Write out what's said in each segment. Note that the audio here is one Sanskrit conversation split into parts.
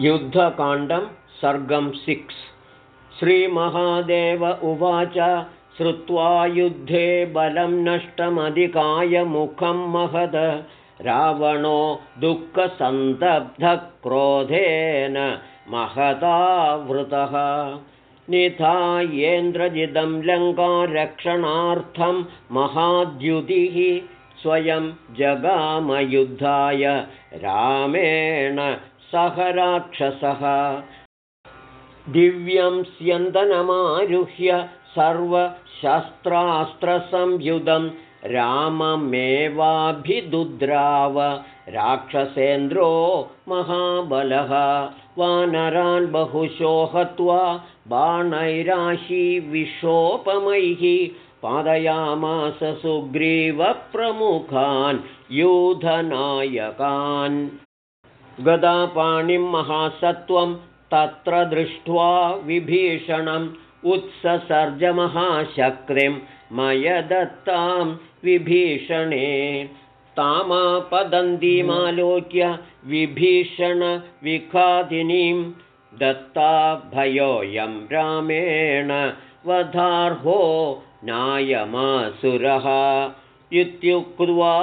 युद्धकाण्डं सर्गं सिक्स्। श्रीमहादेव उवाच श्रुत्वा युद्धे बलं नष्टमधिकाय मुखं महद। रावणो दुःखसन्तब्धक्रोधेन महतावृतः निधायेन्द्रजिदं लङ्कारक्षणार्थं महाद्युतिः स्वयं जगामयुद्धाय रामेण सह राक्षसः दिव्यं स्यन्दनमारुह्य सर्वशस्त्रास्त्रसंयुधं राममेवाभिदुद्राव राक्षसेन्द्रो महाबलः। वानरान् बहुशो हत्वा बाणैराशीविशोपमैः पादयामास सुग्रीवप्रमुखान् यूधनायकान् गदापाणिं महासत्त्वं तत्र दृष्ट्वा विभीषणम् उत्ससर्जमहाशक्तिं मय दत्तां विभीषणे तामापदन्तीमालोक्य विभीषणविखादिनीं दत्ताभयोऽयं रामेण वधार्हो नायमासुरः इत्युक्त्वा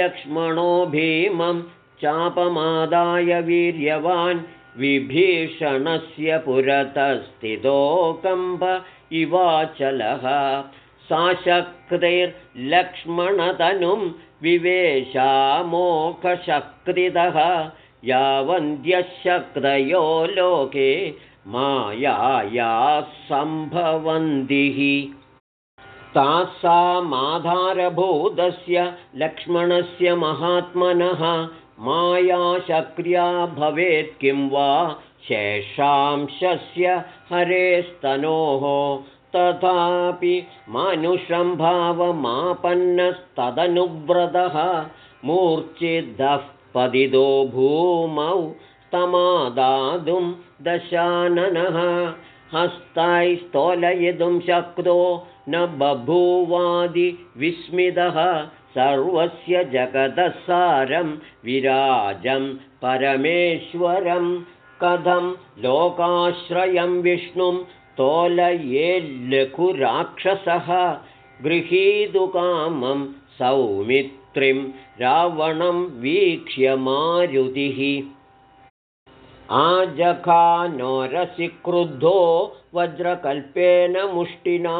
लक्ष्मणो भीमं चापमादाय वीर्यवान् विभीषणस्य पुरतस्थितो कम्ब इवाचलः साशक्तिर्लक्ष्मणतनुं विवेशामोकशक्तितः यावन्त्यशक्तयो लोके मायायाः सम्भवन्तिः तासामाधारभूतस्य लक्ष्मणस्य महात्मनः मायाशक्र्या भवेत् किं वा शेषांशस्य हरेस्तनोः। तथापि मानुषं भावमापन्नस्तदनुव्रतः मूर्च्छिदः पदिदो भूमौ तमादातुं दशाननः। हस्तैस्तोलयितुं शक्तो न बभूवादिविस्मितः सर्वस्य जगदसारं विराजं परमेश्वरं कथं लोकाश्रयं विष्णुं तोलयेल्लघुराक्षसः गृहीतुकामं सौमित्रिं रावणं वीक्ष्य मारुतिः। आजखानोरसि क्रुद्धो वज्रकल्पेन मुष्टिना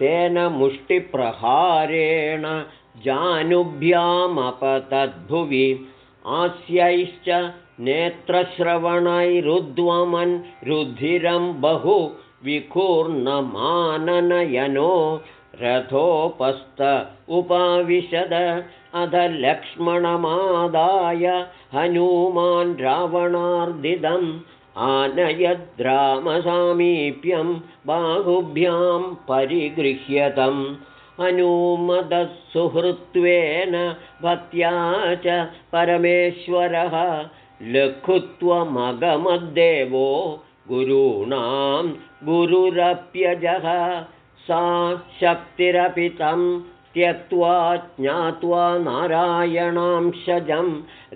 तेन मुष्टिप्रहारेण जानुभ्यामपतद्भुवि आस्यैश्च नेत्रश्रवणैरुद्वमन् रुधिरं बहु विकूर्णमाननयनो रथोपस्त उपाविशद अध लक्ष्मणमादाय हनूमान् रावणार्दिदम् आनयद्रामसामीप्यं बाहुभ्यां परिगृह्यतम् हनूमदसुहृत्वेन भक्त्या च परमेश्वरः लघुत्वमगमद्देवो गुरूणां गुरुरप्यजः सा शक्तिरपि तं त्यक्त्वा ज्ञात्वा नारायणांशजं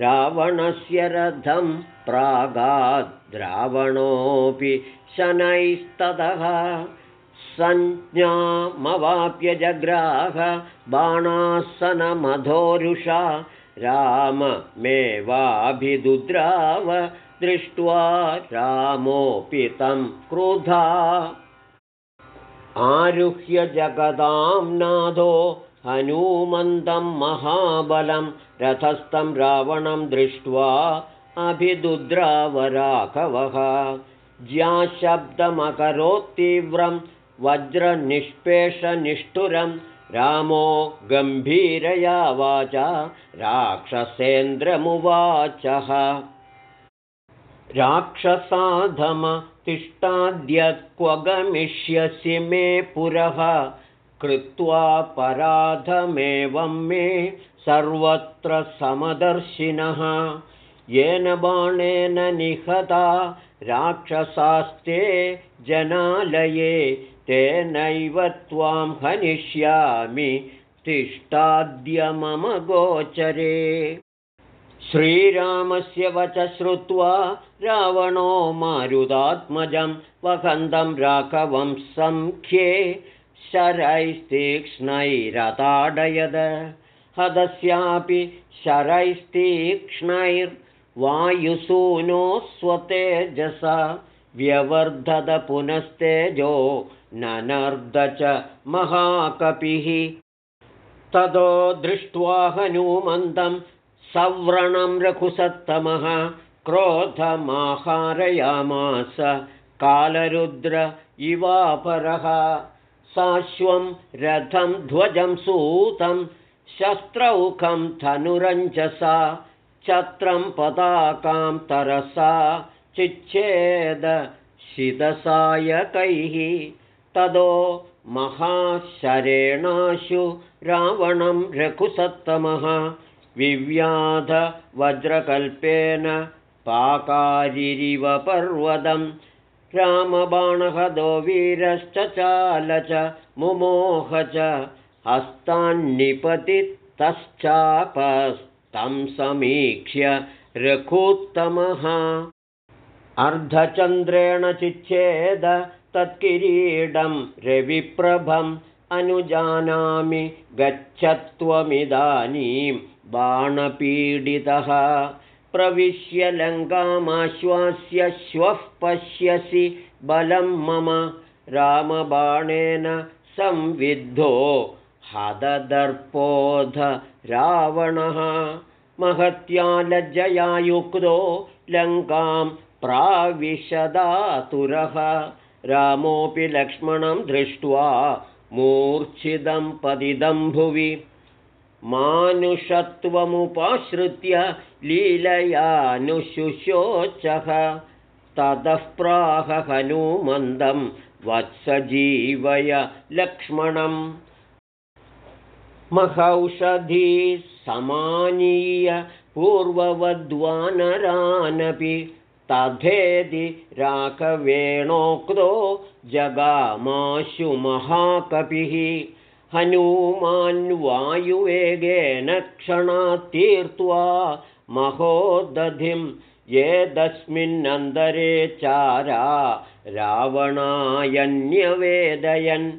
रावणस्य रथं प्रागाद्रावणोऽपि शनैस्ततः सञ्ज्ञामवाप्य जग्राह बाणासनमधोरुषा राममेवाभिदुद्राव दृष्ट्वा रामोऽपि तं क्रुधा। आरुह्य जगदां नादो हनूमन्तं महाबलं रथस्थं रावणं दृष्ट्वा अभिदुद्रावराघवः ज्याशब्दमकरोत्तीव्रं वज्रनिष्पेषनिष्ठुरं रामो गम्भीरया वाचा राक्षसेन्द्रमुवाचः। राक्षसाधम तिष्ठाद्य क्व गमिष्यसि मे पुरः कृत्वा पराधमेवं मे सर्वत्र समदर्शिनः। येन बाणेन निहता राक्षसास्ते जनालये तेनैव त्वां हनिष्यामि तिष्ठाद्य मम गोचरे। श्रीरामस्य वच श्रुत्वा रावणो मारुदात्मजं वसन्तं राघवं संख्ये शरैस्तीक्ष्णैरताडयद। हदस्यापि शरैस्तीक्ष्णैर्वायुसूनो स्वतेजसा व्यवर्धत पुनस्तेजो ननर्द च महाकपिः। ततो दृष्ट्वा हनूमन्तं सव्रणं रघुसत्तमः क्रोधमाहारयामास। कालरुद्र इवापरः। साश्वं रथं ध्वजं सूतं शस्त्रौखं धनुरञ्जसा छत्रं पताकां तरसा चिच्छेद शिदसायकैः तदो महाशरेणाशु रावणं रघुसत्तमः। विव्याधवज्रकल्पेन पाकारिरिव पर्वतं रामबाणहदो वीरश्च चाल च मुमोह च हस्तान्निपतितश्चापस्तं समीक्ष्य रघुत्तमः। अर्धचन्द्रेण चिच्छेद तत्किरीडं रविप्रभम् अनुजानामि गच्छत्वमिदानीं बाणपीडितः। प्रविश्य लङ्कामाश्वास्य श्वः पश्यसि बलं मम रामबाणेन संविद्धो हददर्पोध रावणः। महत्या लज्जया युक्तो लङ्कां प्राविशदातुरः रामोऽपि लक्ष्मणं दृष्ट्वा मूर्च्छिदं भुवि। मानुषत्वमुपाश्रित्य लीलयानुशुशोचः ततः प्राह हनुमन्दं वत्सजीवय लक्ष्मणम्। महौषधी समानीय पूर्ववद्वानरानपि तथेदि राघवेणोक्तो जगामाशु महाकपिः। हनूमान्वायुवेगेन क्षणात्तीर्त्वा महोदधिं येदस्मिन्नन्तरे चारा रावणायन्यवेदयन्।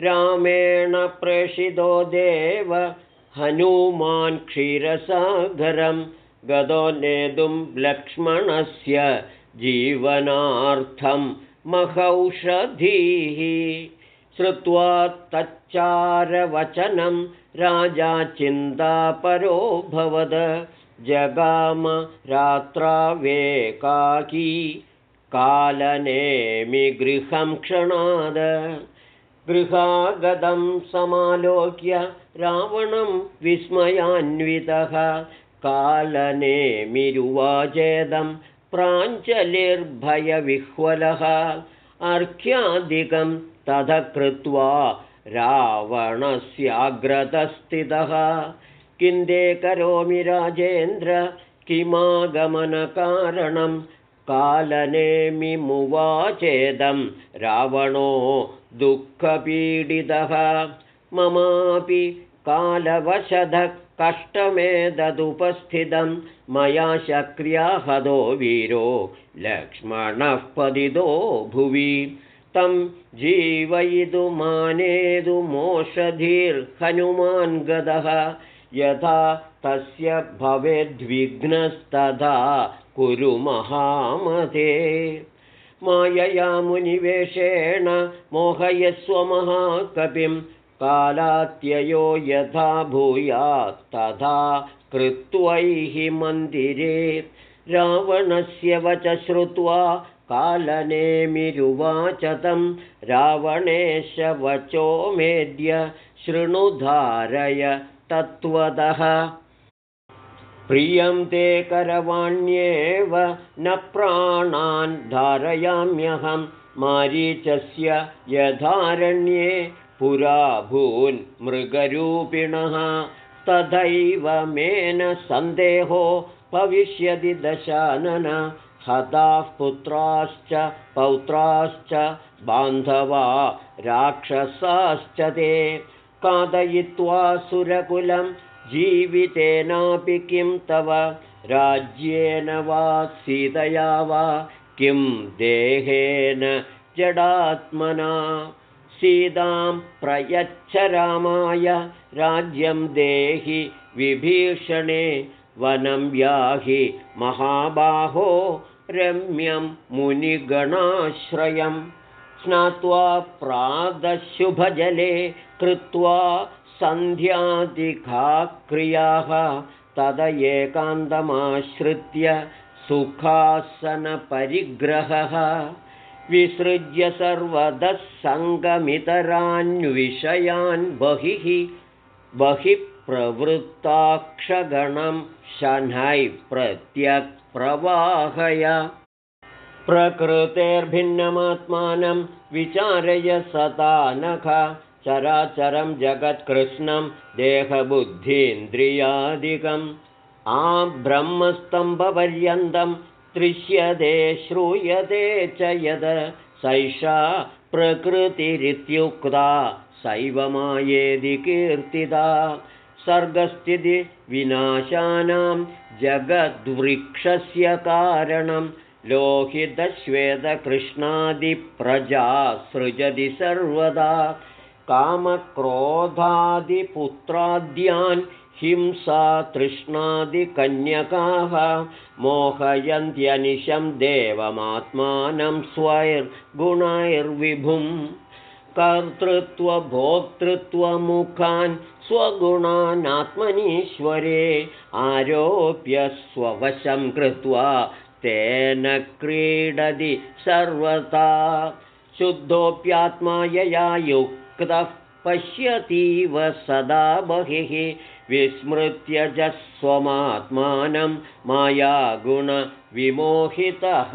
रामेण प्रेषितो देव हनूमान् क्षीरसागरं गतो नेतुं लक्ष्मणस्य जीवनार्थं महौषधीः श्रुत्वा तच्चारवचनं राजा चिन्तापरोऽभवद जगाम रात्रावेकाकी कालनेमि गृहं क्षणाद। गृहागतं समालोक्य रावणं विस्मयान्वितः कालनेमिरुवाचेदं प्राञ्जलिर्भयविह्वलः अर्घ्यादिकं तथ कृत्वा रावणस्याग्रतस्थितः। किन्दे करोमि राजेन्द्र? किमागमनकारणं? कालनेमिमुवाचेदं रावणो दुःखपीडितः। ममापि कालवशधः कष्टमेतदुपस्थितं मया शक्र्याहदो वीरो लक्ष्मणः पदिदो भुवि। तं जीवयितुमानेतुमोषधीर्हनुमान् गदः। यथा तस्य भवेद्विघ्नस्तथा कुरु महामते। मायया मुनिवेशेण मोहयस्वमहाकपिं कालात्ययो यथा भूयात् तथा कृत्वैः मन्दिरे रावणस्य वच श्रुत्वा कालनेमिरुवाच तं रावणेश वचो मेद्य शृणुधारय तत्त्वतः प्रियं ते करवाण्येव न प्राणान् धारयाम्यहं मारीचस्य यथारण्ये पुरा मृगरूपिणः। तथैव मेन सन्देहो भविष्यति दशानन। हताः पुत्राश्च पौत्राश्च बान्धवा राक्षसाश्च ते। कादयित्वा सुरकुलं जीवितेनापि किं तव? राज्येन वा सीतया वा? किं देहेन जडात्मना सीतां प्रयच्छ रामाय। राज्यं देहि विभीषणे वनं याहि महाबाहो रम्यं मुनिगणाश्रयं। स्नात्वा प्रातःशुभजले कृत्वा सन्ध्यादिकाक्रियाः तद एकान्तमाश्रित्य सुखासनपरिग्रहः विसृज्य सर्वदः सङ्गमितरान्विषयान् बहिः बहिः प्रवृत्ताक्षगणं शनैः प्रत्यक्प्रवाहय। प्रकृतेर्भिन्नमात्मानं विचारय सतानख चराचरं जगत्कृष्णं देहबुद्धीन्द्रियादिकम्। ब्रह्मस्तम्भपर्यन्तं दृश्यते श्रूयते च यद सैषा प्रकृतिरित्युक्ता सैवमायेदि कीर्तिता सर्गस्थितिविनाशानां जगद्वृक्षस्य कारणं लोहितश्वेतकृष्णादिप्रजा सृजति सर्वदा कामक्रोधादिपुत्राद्यान् हिंसा तृष्णादिकन्यकाः मोहयन्त्यनिशं देवमात्मानं स्वैर्गुणैर्विभुं कर्तृत्वभोक्तृत्वमुखान् स्वगुणानात्मनीश्वरे आरोप्य स्ववशं कृत्वा तेन क्रीडति सर्वथा। शुद्धोऽप्यात्मा यया युक्तः पश्यतीव सदा बहिः विस्मृत्य च स्वमात्मानं मायागुणविमोहितः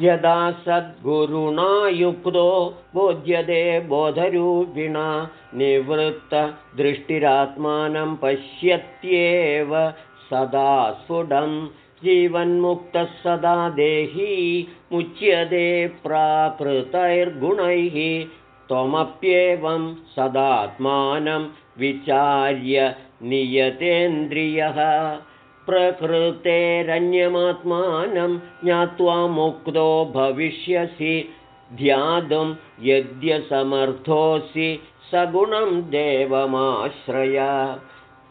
यदा सद्गुरुणा युक्तो बोध्यते बोधरूपिणा निवृत्तदृष्टिरात्मानं पश्यत्येव सदा स्फुटं जीवन्मुक्तः सदा देही मुच्यते प्राकृतैर्गुणैः त्वमप्येवं सदात्मानं विचार्य नियतेन्द्रियः। प्रकृतेरन्यमात्मानं ज्ञात्वा मुक्तो भविष्यसि ध्यातुं यद्यसमर्थोऽसि सगुणं देवमाश्रय।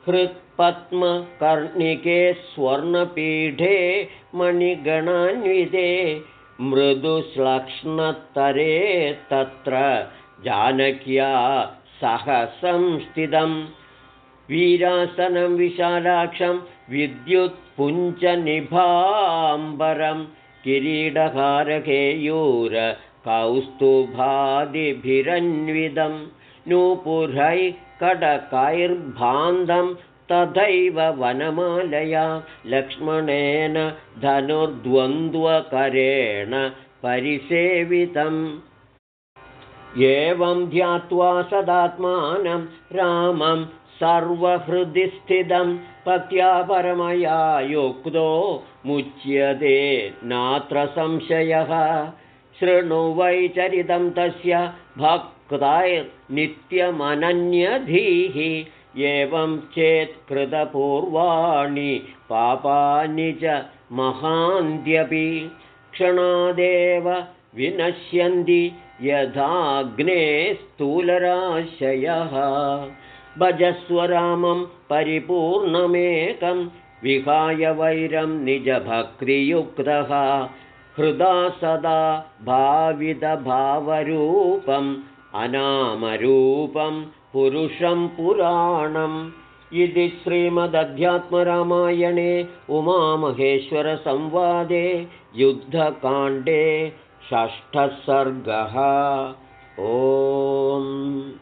हृत्पद्मकर्णिके स्वर्णपीठे मणिगणान्विते मृदुश्लक्ष्णतरे तत्र जानक्या सह संस्थितं वीरासनं विशालाक्षं विद्युत्पुञ्जनिभाम्बरं किरीडहारकेयूरकौस्तुभादिभिरन्वितं नूपुरैकटकैर्भान्दं तथैव वनमालया लक्ष्मणेन धनुर्द्वन्द्वकरेण परिसेवितम् एवं ध्यात्वा सदात्मानं रामं सर्वहृदि स्थितं पत्या परमया युक्तो मुच्यते नात्र संशयः। शृणु वैचरितं तस्य भक्तायनित्यमनन्यधीः एवं चेत् कृतपूर्वाणि पापानि च महान्त्यपि। क्षणादेव विनश्यन्ति यथाग्ने स्थूलराशयः। भजस्वरामं परिपूर्णमेकं विहाय वैरं निजभक्तियुक्तः। हृदा सदा भावितभावरूपम् अनामरूपं पुरुषं पुराणम्। इति श्रीमदध्यात्मरामायणे उमामहेश्वरसंवादे युद्धकाण्डे षष्ठः सर्गः ओम्